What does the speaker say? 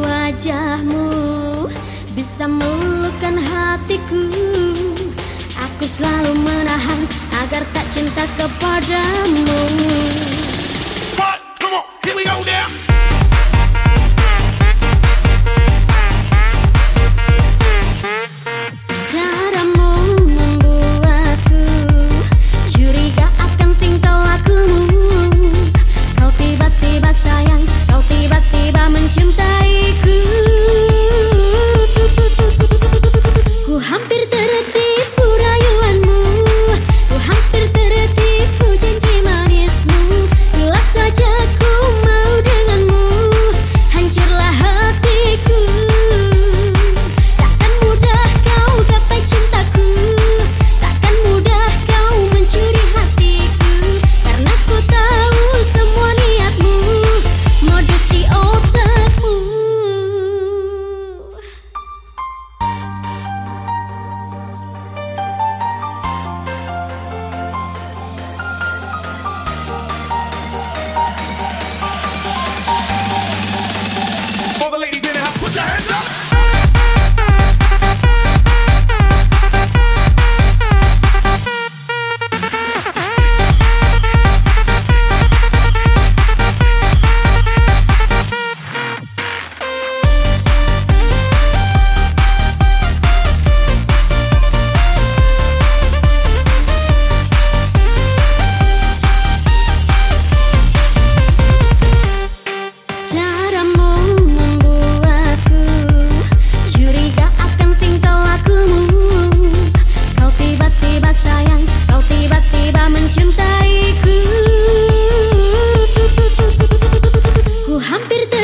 wajahmu bisa meluluhkan hatiku Aku selalu menahan agar tak cinta kepadamu What? Come on, here we go now. Папер, ты